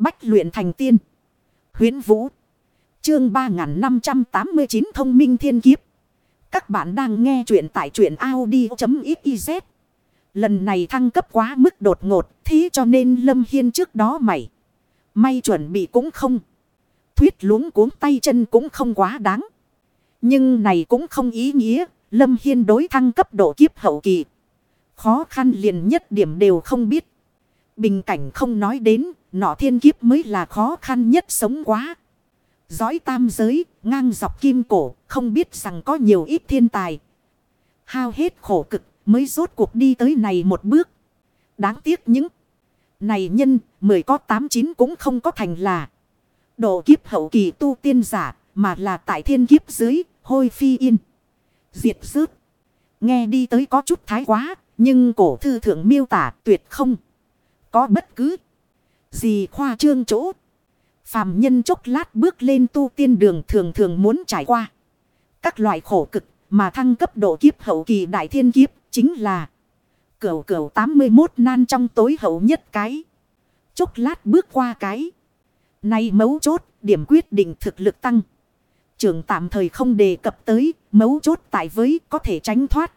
Bách luyện thành tiên. Huyến Vũ. Chương 3589 Thông minh thiên kiếp. Các bạn đang nghe truyện tại truyện Audi.xyz. Lần này thăng cấp quá mức đột ngột. Thế cho nên Lâm Hiên trước đó mày. May chuẩn bị cũng không. Thuyết luống cuống tay chân cũng không quá đáng. Nhưng này cũng không ý nghĩa. Lâm Hiên đối thăng cấp độ kiếp hậu kỳ. Khó khăn liền nhất điểm đều không biết. Bình cảnh không nói đến, nọ thiên kiếp mới là khó khăn nhất sống quá. Giói tam giới, ngang dọc kim cổ, không biết rằng có nhiều ít thiên tài. Hao hết khổ cực, mới rốt cuộc đi tới này một bước. Đáng tiếc những này nhân, mười có tám chín cũng không có thành là. Độ kiếp hậu kỳ tu tiên giả, mà là tại thiên kiếp dưới, hôi phi yên. Diệt rớt. Nghe đi tới có chút thái quá, nhưng cổ thư thượng miêu tả tuyệt không. Có bất cứ gì khoa trương chỗ. Phàm nhân chốc lát bước lên tu tiên đường thường thường muốn trải qua. Các loại khổ cực mà thăng cấp độ kiếp hậu kỳ đại thiên kiếp chính là cửu cửu 81 nan trong tối hậu nhất cái. Chốc lát bước qua cái. Nay mấu chốt, điểm quyết định thực lực tăng. Trường tạm thời không đề cập tới, mấu chốt tại với có thể tránh thoát.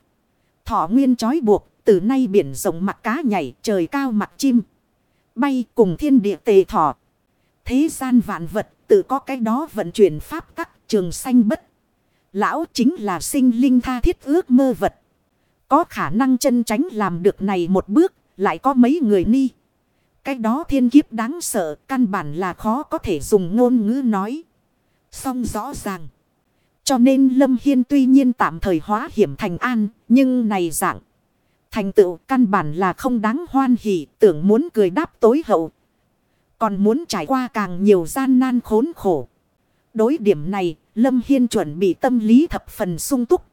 Thọ nguyên trói buộc, từ nay biển rộng mặt cá nhảy, trời cao mặt chim. Bay cùng thiên địa tề thọ. Thế gian vạn vật tự có cái đó vận chuyển pháp tắc trường sanh bất. Lão chính là sinh linh tha thiết ước mơ vật. Có khả năng chân tránh làm được này một bước, lại có mấy người ni. Cái đó thiên kiếp đáng sợ, căn bản là khó có thể dùng ngôn ngữ nói. Xong rõ ràng. Cho nên Lâm Hiên tuy nhiên tạm thời hóa hiểm thành an, nhưng này dạng. Thành tựu căn bản là không đáng hoan hỉ, tưởng muốn cười đáp tối hậu. Còn muốn trải qua càng nhiều gian nan khốn khổ. Đối điểm này, Lâm Hiên chuẩn bị tâm lý thập phần sung túc.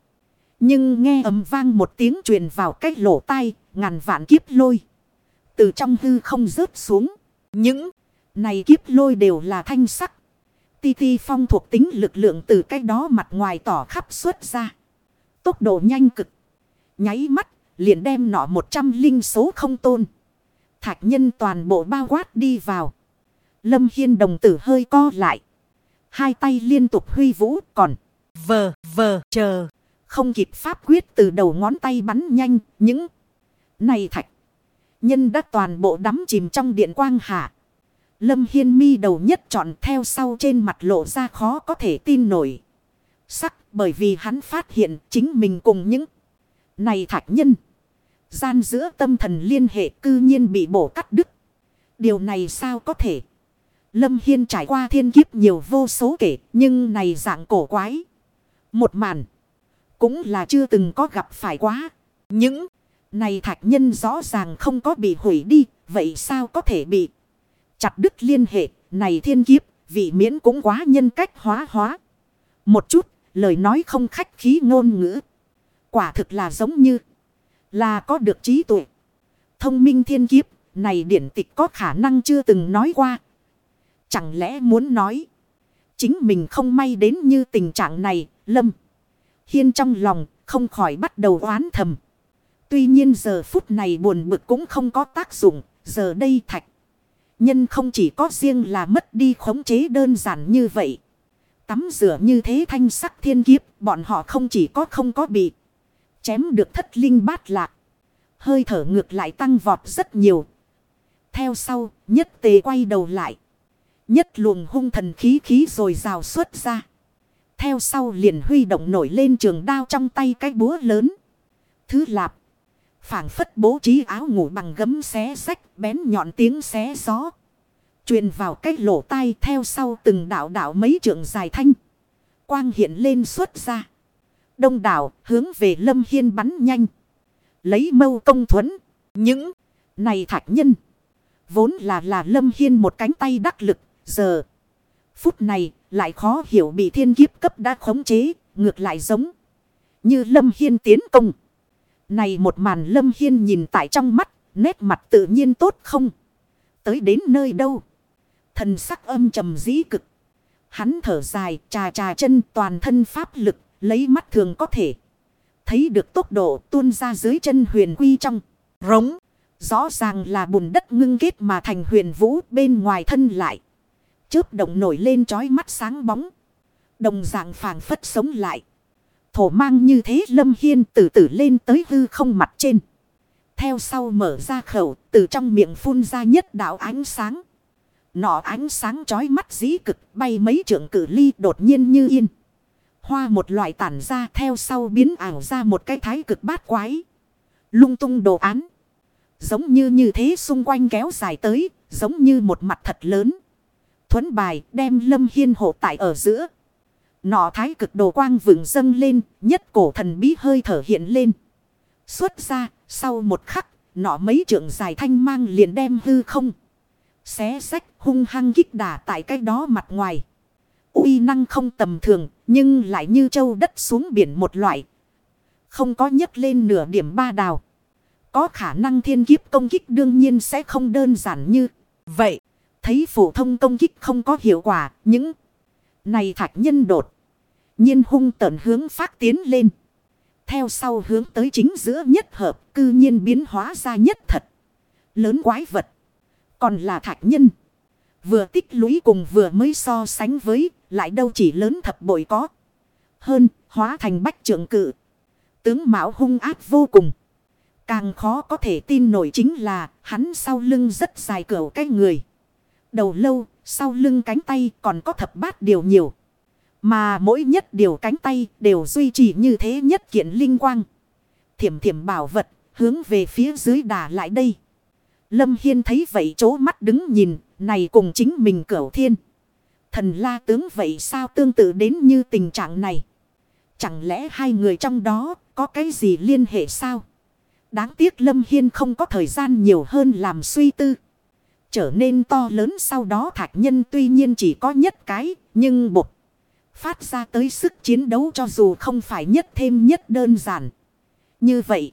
Nhưng nghe ầm vang một tiếng truyền vào cách lỗ tai, ngàn vạn kiếp lôi. Từ trong hư không rớt xuống. Những này kiếp lôi đều là thanh sắc. Ti ti phong thuộc tính lực lượng từ cách đó mặt ngoài tỏ khắp xuất ra. Tốc độ nhanh cực. Nháy mắt, liền đem nọ một trăm linh số không tôn. Thạch nhân toàn bộ bao quát đi vào. Lâm Hiên đồng tử hơi co lại. Hai tay liên tục huy vũ, còn vờ vờ chờ. Không kịp pháp quyết từ đầu ngón tay bắn nhanh. Những này thạch. Nhân đã toàn bộ đắm chìm trong điện quang hạ. Lâm Hiên mi đầu nhất chọn theo sau trên mặt lộ ra khó có thể tin nổi. Sắc, bởi vì hắn phát hiện chính mình cùng những này thạch nhân. Gian giữa tâm thần liên hệ cư nhiên bị bổ cắt đứt. Điều này sao có thể? Lâm Hiên trải qua thiên kiếp nhiều vô số kể, nhưng này dạng cổ quái. Một màn, cũng là chưa từng có gặp phải quá. Những này thạch nhân rõ ràng không có bị hủy đi, vậy sao có thể bị chặt đứt liên hệ, này thiên kiếp, vị miễn cũng quá nhân cách hóa hóa. Một chút, lời nói không khách khí ngôn ngữ. Quả thực là giống như là có được trí tuệ. Thông minh thiên kiếp, này điển tịch có khả năng chưa từng nói qua. Chẳng lẽ muốn nói. Chính mình không may đến như tình trạng này, lâm. Hiên trong lòng, không khỏi bắt đầu oán thầm. Tuy nhiên giờ phút này buồn bực cũng không có tác dụng, giờ đây thạch. Nhân không chỉ có riêng là mất đi khống chế đơn giản như vậy. Tắm rửa như thế thanh sắc thiên kiếp, bọn họ không chỉ có không có bị chém được thất linh bát lạc. Hơi thở ngược lại tăng vọt rất nhiều. Theo sau, nhất tề quay đầu lại. Nhất luồng hung thần khí khí rồi rào xuất ra. Theo sau liền huy động nổi lên trường đao trong tay cái búa lớn. Thứ lạp. phảng phất bố trí áo ngủ bằng gấm xé sách bén nhọn tiếng xé gió. Truyền vào cái lỗ tai theo sau từng đảo đảo mấy trường dài thanh. Quang hiện lên xuất ra. Đông đảo, hướng về lâm hiên bắn nhanh. Lấy mâu công thuẫn. Những này thạch nhân. Vốn là là lâm hiên một cánh tay đắc lực. Giờ. Phút này, lại khó hiểu bị thiên kiếp cấp đã khống chế. Ngược lại giống. Như lâm hiên tiến công. Này một màn lâm hiên nhìn tại trong mắt. Nét mặt tự nhiên tốt không. Tới đến nơi đâu. Thần sắc âm trầm dĩ cực. Hắn thở dài, trà trà chân toàn thân pháp lực. Lấy mắt thường có thể. Thấy được tốc độ tuôn ra dưới chân huyền quy trong. Rống. Rõ ràng là bùn đất ngưng kết mà thành huyền vũ bên ngoài thân lại. Chớp động nổi lên trói mắt sáng bóng. Đồng dạng phảng phất sống lại. Thổ mang như thế lâm hiên từ từ lên tới hư không mặt trên. Theo sau mở ra khẩu, từ trong miệng phun ra nhất đạo ánh sáng. Nọ ánh sáng chói mắt dĩ cực, bay mấy trượng cử ly đột nhiên như yên. Hoa một loại tản ra theo sau biến ảo ra một cái thái cực bát quái. Lung tung đồ án. Giống như như thế xung quanh kéo dài tới, giống như một mặt thật lớn. Thuấn bài đem lâm hiên hộ tại ở giữa. Nọ thái cực đồ quang vừng dâng lên, nhất cổ thần bí hơi thở hiện lên. Xuất ra, sau một khắc, nọ mấy trượng dài thanh mang liền đem hư không. Xé sách hung hăng kích đà tại cái đó mặt ngoài. uy năng không tầm thường, nhưng lại như châu đất xuống biển một loại. Không có nhấc lên nửa điểm ba đào. Có khả năng thiên kiếp công kích đương nhiên sẽ không đơn giản như vậy. Thấy phổ thông công kích không có hiệu quả, những này thạch nhân đột. nhiên hung tợn hướng phát tiến lên. Theo sau hướng tới chính giữa nhất hợp cư nhiên biến hóa ra nhất thật. Lớn quái vật. Còn là thạch nhân. Vừa tích lũy cùng vừa mới so sánh với lại đâu chỉ lớn thập bội có. Hơn hóa thành bách trưởng cự. Tướng Mão hung ác vô cùng. Càng khó có thể tin nổi chính là hắn sau lưng rất dài cửa cái người. Đầu lâu, sau lưng cánh tay còn có thập bát điều nhiều. Mà mỗi nhất điều cánh tay đều duy trì như thế nhất kiện linh quang. Thiểm thiểm bảo vật, hướng về phía dưới đà lại đây. Lâm Hiên thấy vậy chố mắt đứng nhìn, này cùng chính mình cửu thiên. Thần la tướng vậy sao tương tự đến như tình trạng này? Chẳng lẽ hai người trong đó có cái gì liên hệ sao? Đáng tiếc Lâm Hiên không có thời gian nhiều hơn làm suy tư. Trở nên to lớn sau đó thạch nhân tuy nhiên chỉ có nhất cái, nhưng bột. Phát ra tới sức chiến đấu cho dù không phải nhất thêm nhất đơn giản. Như vậy,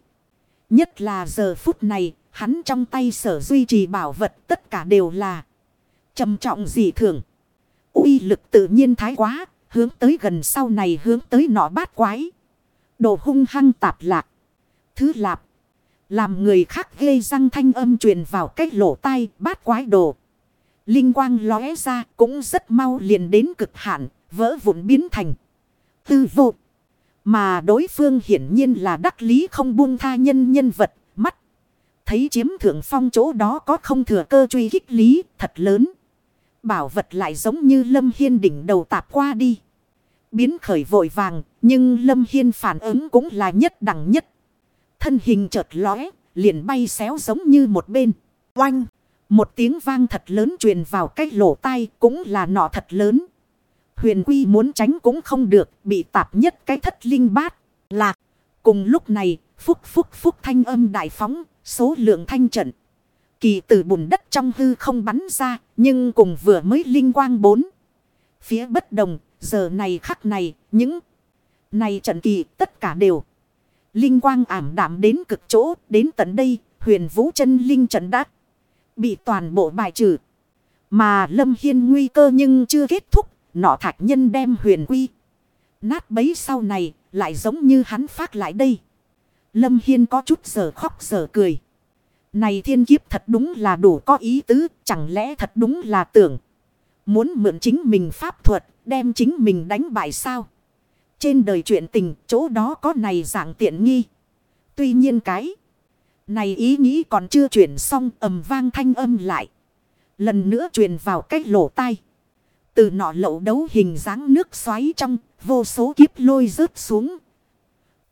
nhất là giờ phút này, hắn trong tay sở duy trì bảo vật tất cả đều là trầm trọng dị thường. uy lực tự nhiên thái quá, hướng tới gần sau này hướng tới nọ bát quái. Đồ hung hăng tạp lạc. Thứ lạp. Làm người khác ghê răng thanh âm truyền vào cách lỗ tai bát quái đồ. Linh quang lóe ra cũng rất mau liền đến cực hạn, vỡ vụn biến thành. Tư vụ Mà đối phương hiển nhiên là đắc lý không buông tha nhân nhân vật, mắt. Thấy chiếm thượng phong chỗ đó có không thừa cơ truy kích lý, thật lớn. Bảo vật lại giống như lâm hiên đỉnh đầu tạp qua đi. Biến khởi vội vàng, nhưng lâm hiên phản ứng cũng là nhất đẳng nhất. Thân hình chợt lóe, liền bay xéo giống như một bên. Oanh! Một tiếng vang thật lớn truyền vào cái lỗ tai cũng là nọ thật lớn. Huyền quy muốn tránh cũng không được, bị tạp nhất cái thất linh bát. Lạc! Cùng lúc này, phúc phúc phúc thanh âm đại phóng, số lượng thanh trận. Kỳ từ bùn đất trong hư không bắn ra, nhưng cùng vừa mới linh quang bốn. Phía bất đồng, giờ này khắc này, những này trận kỳ tất cả đều. Linh quang ảm đạm đến cực chỗ, đến tận đây, huyền vũ chân linh trận đã bị toàn bộ bài trừ. Mà Lâm Hiên nguy cơ nhưng chưa kết thúc, nọ thạch nhân đem huyền quy. Nát bấy sau này, lại giống như hắn phát lại đây. Lâm Hiên có chút giờ khóc giờ cười. Này thiên kiếp thật đúng là đủ có ý tứ, chẳng lẽ thật đúng là tưởng. Muốn mượn chính mình pháp thuật, đem chính mình đánh bại sao? Trên đời chuyện tình, chỗ đó có này dạng tiện nghi. Tuy nhiên cái này ý nghĩ còn chưa chuyển xong ầm vang thanh âm lại. Lần nữa truyền vào cách lỗ tai. Từ nọ lậu đấu hình dáng nước xoáy trong, vô số kiếp lôi rớt xuống.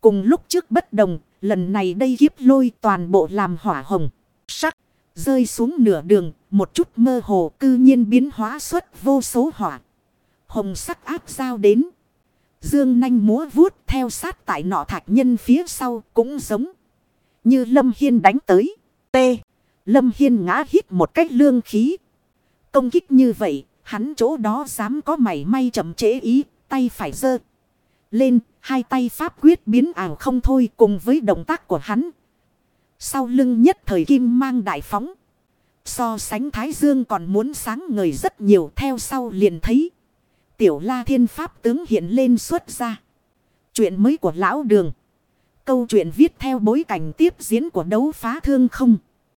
Cùng lúc trước bất đồng, lần này đây kiếp lôi toàn bộ làm hỏa hồng, sắc. Rơi xuống nửa đường, một chút mơ hồ cư nhiên biến hóa xuất vô số hỏa. Hồng sắc áp giao đến. Dương nanh múa vuốt theo sát tại nọ thạch nhân phía sau cũng giống. Như Lâm Hiên đánh tới. T. Lâm Hiên ngã hít một cách lương khí. Công kích như vậy, hắn chỗ đó dám có mảy may chậm chế ý, tay phải dơ. Lên, hai tay pháp quyết biến ảo không thôi cùng với động tác của hắn. Sau lưng nhất thời kim mang đại phóng. So sánh Thái Dương còn muốn sáng ngời rất nhiều, theo sau liền thấy. Tiểu la thiên pháp tướng hiện lên xuất ra. Chuyện mới của lão đường. Câu chuyện viết theo bối cảnh tiếp diễn của đấu phá thương không.